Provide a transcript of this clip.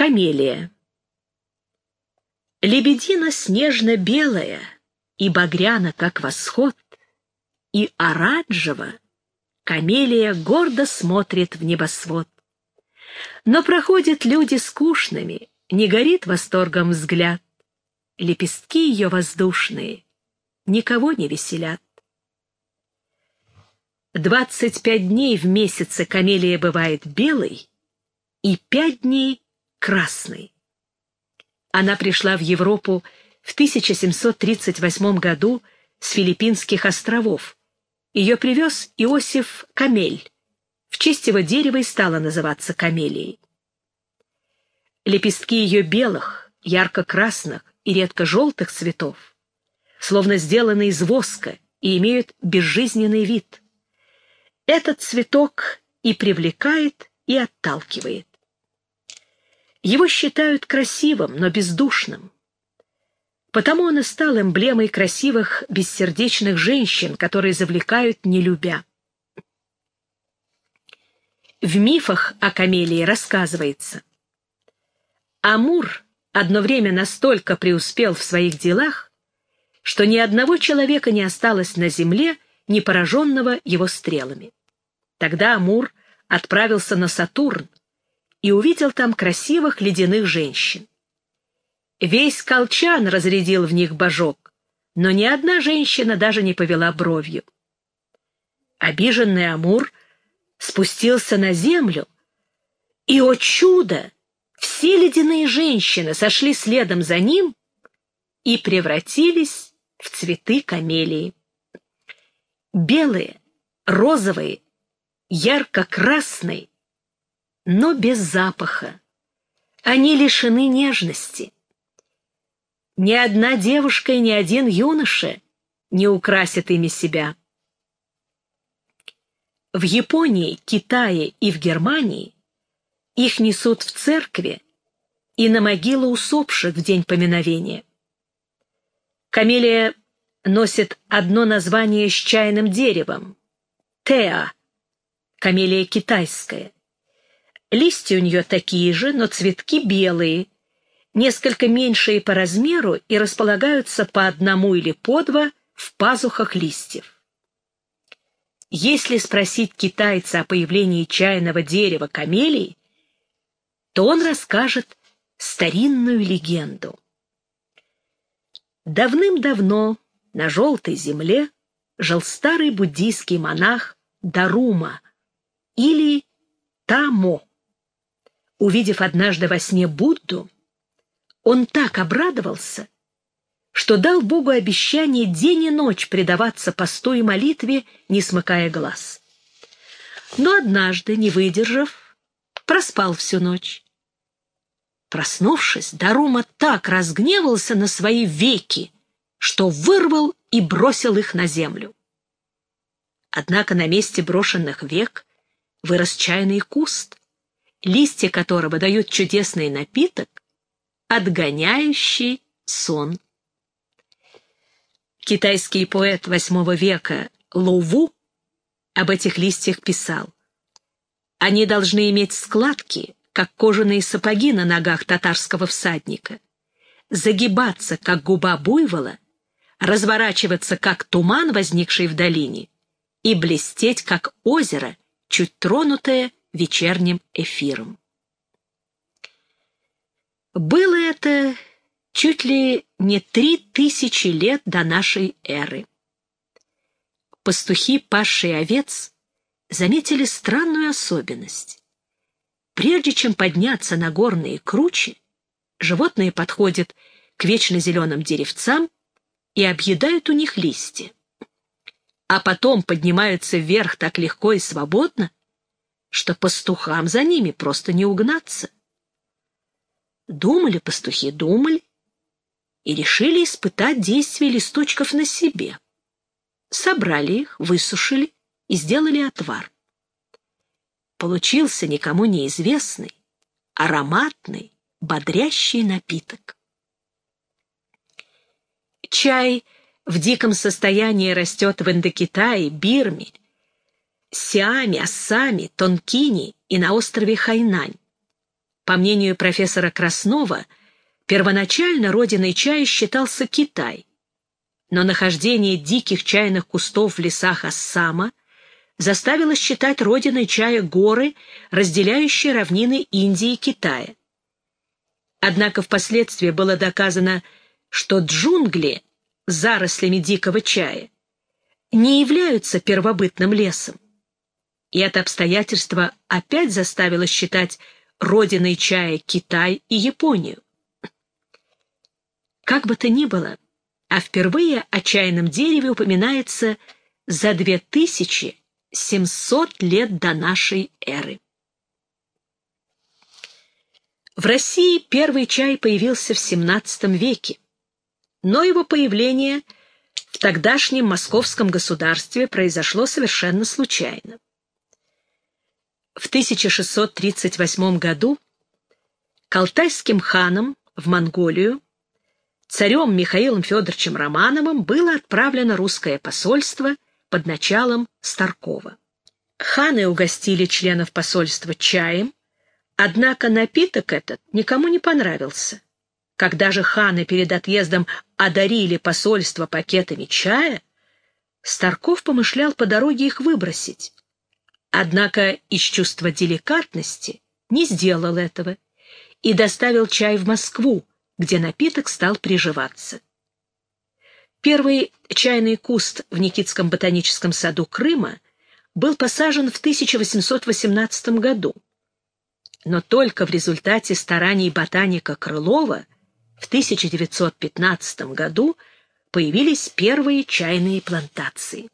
Камелия. Лебедина снежно-белая и багряна, как восход, и оранжево камелия гордо смотрит в небосвод. Но проходят люди скучными, не горит восторгом взгляд. Лепестки ее воздушные никого не веселят. Двадцать пять дней в месяце камелия бывает белой и пять дней красной. Она пришла в Европу в 1738 году с Филиппинских островов. Ее привез Иосиф Камель. В честь его дерева и стала называться камелией. Лепестки ее белых, ярко-красных и редко-желтых цветов, словно сделаны из воска и имеют безжизненный вид. Этот цветок и привлекает, и отталкивает. Его считают красивым, но бездушным. Потому он и стал эмблемой красивых, бессердечных женщин, которые завлекают, не любя. В мифах о камелии рассказывается. Амур одно время настолько преуспел в своих делах, что ни одного человека не осталось на земле, не пораженного его стрелами. Тогда Амур отправился на Сатурн и увидел там красивых ледяных женщин. Весь колчан разрядил в них божок, но ни одна женщина даже не повела бровью. Обиженный Амур спустился на землю, и, о чудо, все ледяные женщины сошли следом за ним и превратились в цветы камелии. Белые, розовые, ярко-красные, но без запаха. Они лишены нежности. Ни одна девушка и ни один юноша не украсят ими себя. В Японии, Китае и в Германии их несут в церкви и на могилы усопших в день поминовения. Камелия носит одно название с чайным деревом — теа, камелия китайская. Листья у нее такие же, но цветки белые, несколько меньшие по размеру и располагаются по одному или по два в пазухах листьев. Если спросить китайца о появлении чайного дерева камелии, то он расскажет старинную легенду. Давным-давно на желтой земле жил старый буддийский монах Дарума или Тамо. Увидев однажды во сне Будду, он так обрадовался, что дал Богу обещание день и ночь предаваться посту и молитве, не смыкая глаз. Но однажды, не выдержав, проспал всю ночь. Проснувшись, Дарума так разгневался на свои веки, что вырвал и бросил их на землю. Однако на месте брошенных век вырос чайный куст, листья которого дают чудесный напиток, отгоняющий сон. Китайский поэт VIII века Лоуву об этих листьях писал. Они должны иметь складки, как кожаные сапоги на ногах татарского всадника, загибаться, как губа буйвола, разворачиваться, как туман, возникший в долине, и блестеть, как озеро, чуть тронутое вечерним эфиром. Было это чуть ли не три тысячи лет до нашей эры. Пастухи, пасшие овец, заметили странную особенность. Прежде чем подняться на горные кручи, животные подходят к вечно зеленым деревцам и объедают у них листья. А потом поднимаются вверх так легко и свободно, что пастухам за ними просто не угнаться. Думали пастухи, думали, и решили испытать действие листочков на себе. Собрали их, высушили и сделали отвар. Получился никому неизвестный, ароматный, бодрящий напиток. Чай в диком состоянии растет в Индокитае, Бирме, Сиаме, Ассаме, Тонкине и на острове Хайнань. По мнению профессора Краснова, первоначально родиной чая считался Китай, но нахождение диких чайных кустов в лесах Ассама заставило считать родиной чая горы, разделяющие равнины Индии и Китая. Однако впоследствии было доказано, что джунгли с зарослями дикого чая не являются первобытным лесом. И это обстоятельство опять заставило считать родиной чая Китай и Японию. Как бы то ни было, а впервые о чайном дереве упоминается за 2700 лет до нашей эры. В России первый чай появился в XVII веке, но его появление в тогдашнем московском государстве произошло совершенно случайно. В 1638 году Калтайским ханом в Монголию царем Михаилом Федоровичем Романовым было отправлено русское посольство под началом Старкова. Ханы угостили членов посольства чаем, однако напиток этот никому не понравился. Когда же ханы перед отъездом одарили посольство пакетами чая, Старков помышлял по дороге их выбросить. Однако из чувства деликатности не сделал этого и доставил чай в Москву, где напиток стал приживаться. Первый чайный куст в Никитском ботаническом саду Крыма был посажен в 1818 году, но только в результате стараний ботаника Крылова в 1915 году появились первые чайные плантации.